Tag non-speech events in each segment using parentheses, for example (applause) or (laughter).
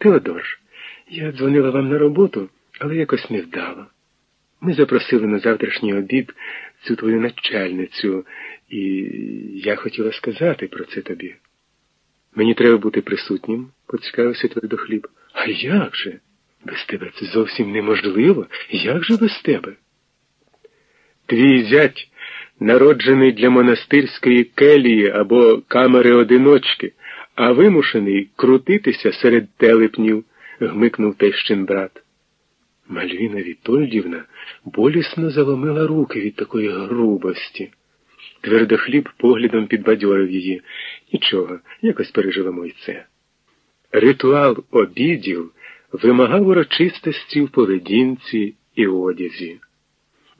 Теодор, я дзвонила вам на роботу, але якось не вдало. Ми запросили на завтрашній обід цю твою начальницю, і я хотіла сказати про це тобі. Мені треба бути присутнім, поцікавився твердохліб. А як же? Без тебе це зовсім неможливо. Як же без тебе? Твій зять, народжений для монастирської келії або камери одиночки, а вимушений крутитися серед телепнів, гмикнув тещин брат. Мальвіна Вітольдівна болісно заломила руки від такої грубості. Твердохліб поглядом підбадьорив її. Нічого, якось переживемо й це. Ритуал обідів вимагав урочистості в поведінці і одязі.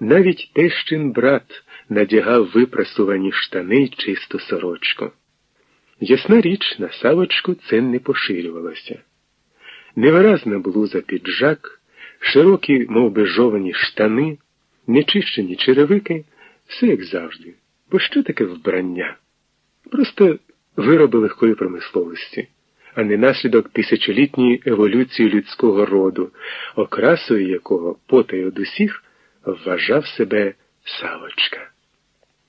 Навіть тещин брат надягав випрасувані штани й чисту сорочку. Ясна річ, на савочку це не поширювалося. Невиразна блуза піджак, широкі, мов би, жовані штани, нечищені черевики, все як завжди. Бо що таке вбрання? Просто вироби легкої промисловості, а не наслідок тисячолітньої еволюції людського роду, окрасою якого потай од усіх вважав себе Савочка.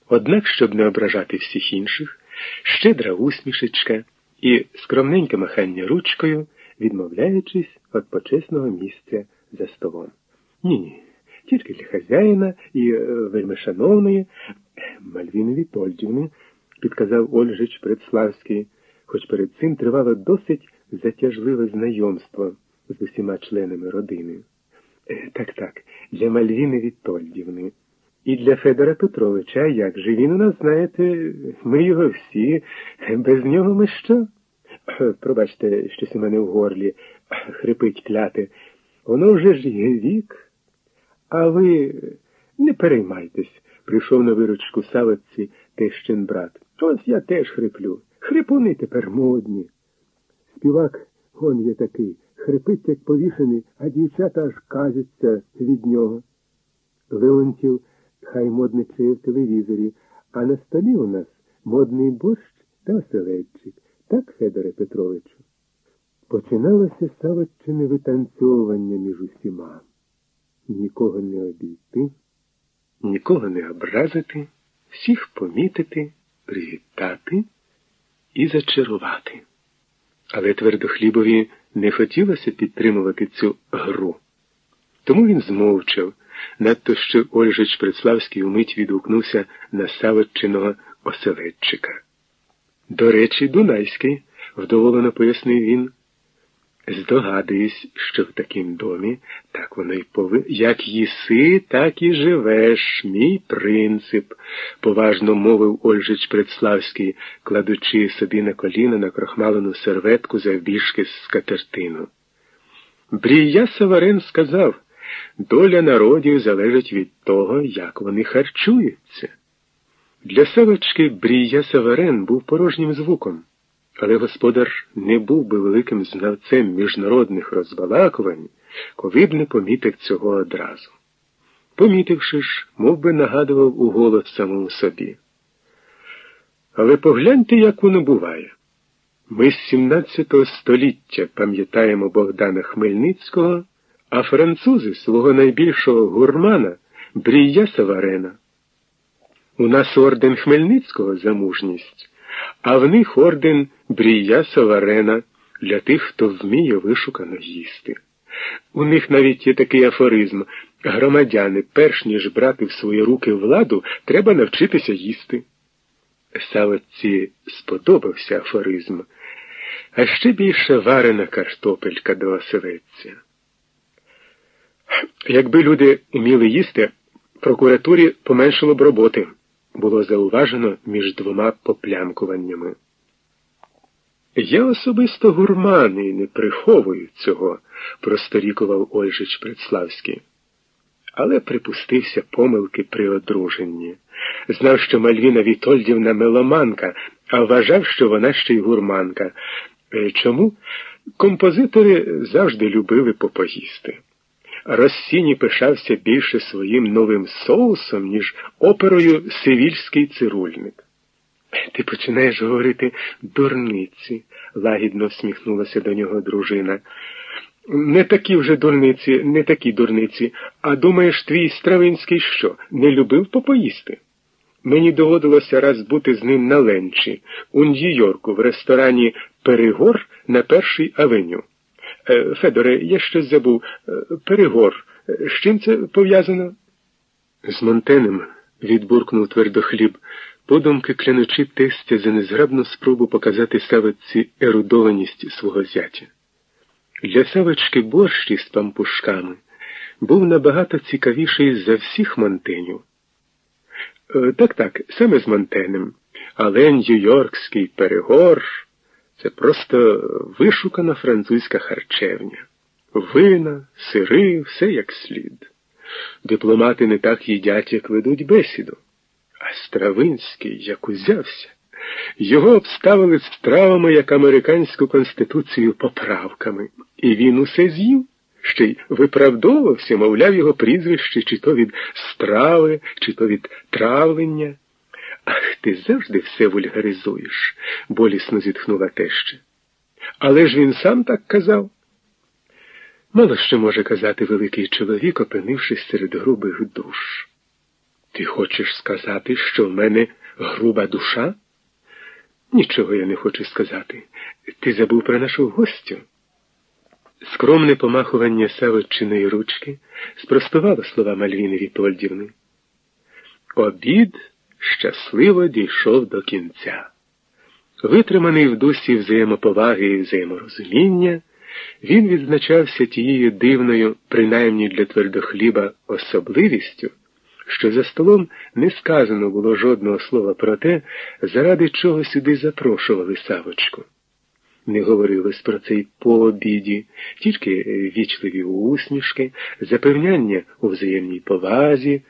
Однак, щоб не ображати всіх інших, щедра усмішечка і скромненьке махання ручкою, відмовляючись від почесного місця за столом. Ні, ні, тільки для хазяїна і е, вельми шановної Мальвіни Вітольдівни, підказав Ольжич Предславський, хоч перед цим тривало досить затяжливе знайомство з усіма членами родини. Е, так, так, для Мальвіни Вітольдівни. І для Федора Петровича, як же він у нас, знаєте, ми його всі, без нього ми що? (clears throat) Пробачте, щось у мене в горлі, хрипить кляти. Воно вже ж є вік. А ви не переймайтесь, прийшов на виручку савиці тещин брат. Ось я теж хриплю. Хрипуни тепер модні. Співак, он є такий, хрипить, як повішений, а дівчата аж казяться від нього. Леонтів хай модничає в телевізорі, а на столі у нас модний борщ та оселедчик. Так, Федоре Петровичу? Починалося Савоччине витанцьовування між усіма. Нікого не обійти, нікого не образити, всіх помітити, привітати і зачарувати. Але твердохлібові не хотілося підтримувати цю гру. Тому він змовчав, надто що Ольжич Предславський умить відгукнувся на Савоччиного оселедчика. До речі, Дунайський, вдоволено пояснив він. Здогадуюсь, що в такім домі так воно й пови. Як їси, так і живеш, мій принцип, поважно мовив Ольжич Предславський, кладучи собі на коліна на крохмалену серветку завбільшки з скатертину. Брія Саварин сказав, доля народів залежить від того, як вони харчуються. Для Савочки Брія Саварин був порожнім звуком. Але господар не був би великим знавцем міжнародних розбалакувань, коли б не помітив цього одразу. Помітивши ж, мов би нагадував у голос самому собі. Але погляньте, як воно буває. Ми з 17 століття пам'ятаємо Богдана Хмельницького, а французи свого найбільшого гурмана Брія Саварена. У нас орден Хмельницького за мужність а в них орден Брія Саварена для тих, хто вміє вишукано їсти. У них навіть є такий афоризм громадяни, перш ніж брати в свої руки владу, треба навчитися їсти. Савоці сподобався афоризм, а ще більше варена картопелька до оселедця. Якби люди вміли їсти, прокуратурі поменшило б роботи було зауважено між двома поплямкуваннями. Я особисто гурман і не приховую цього, просторікував Ольжич Предславський. Але припустився помилки при одруженні. Знав, що Мальвіна Вітольдівна меломанка, а вважав, що вона ще й гурманка. Е, чому? Композитори завжди любили попоїсти. Россіні пишався більше своїм новим соусом, ніж оперою Сивільський цирульник. Ти починаєш говорити дурниці, лагідно всміхнулася до нього дружина. Не такі вже дурниці, не такі дурниці, а думаєш, твій Стравинський що, не любив попоїсти? Мені доводилося раз бути з ним на ленчі у Нью-Йорку в ресторані Перегор на першій авеню. Е, Федоре, я щось забув. Е, Перегор. З чим це пов'язано? З Монтенем відбуркнув твердохліб, подумки клянучи тестя за незграбну спробу показати Савиці ерудованість свого зятя. Для Савочки борщ із пампушками був набагато цікавіший за всіх Монтенів. Е, так, так, саме з Монтенем, але Нью-Йоркський перегор це просто вишукана французька харчевня. Вина, сири, все як слід. Дипломати не так їдять, як ведуть бесіду. А Стравинський як узявся. Його обставили стравами як американську конституцію поправками, і він усе з'їв, ще й виправдовувався, мовляв, його прізвище, чи то від страви, чи то від травлення. Ах, ти завжди все вульгаризуєш, болісно зітхнула теща. Але ж він сам так казав. Мало що може казати великий чоловік, опинившись серед грубих душ. Ти хочеш сказати, що в мене груба душа? Нічого я не хочу сказати. Ти забув про нашу гостю. Скромне помахування Савочиної ручки спростувало слова Мальвіни Вітольдівни. Обід щасливо дійшов до кінця. Витриманий в дусі взаємоповаги і взаєморозуміння, він відзначався тією дивною, принаймні для твердохліба, особливістю, що за столом не сказано було жодного слова про те, заради чого сюди запрошували Савочку. Не говорилось про це й по тільки вічливі усмішки, запевняння у взаємній повазі.